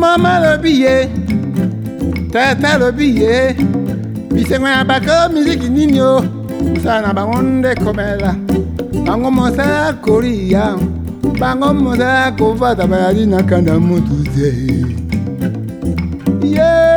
mama alobi ye tata alobi ye bisengo ya bako miziki nini o mosala na bango nde komela bango mosala koliya bango mosala kovata bayali na kanda motuze yeah.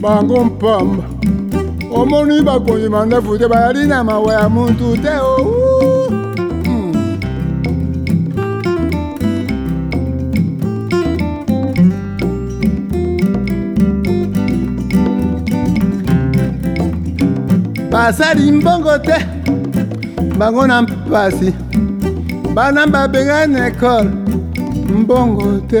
bango mpamba omoni bakonzi mandefu te bayali na mawa ya muntu te o oh, hmm. basali mbongo te bango na mpasi bana babengani ekole mbongo te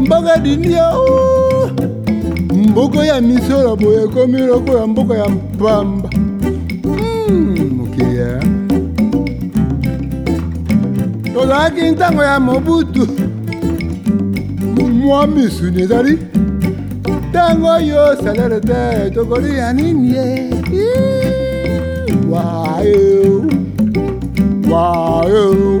mboka dindia oh. mboka ya misolo boye ekomi lokola mboka ya mpamba hmm, mokili ya tozalaki ntango ya mobutu mwa misuni ezali ntango oyo salere te tokolia nini ye wayo wayo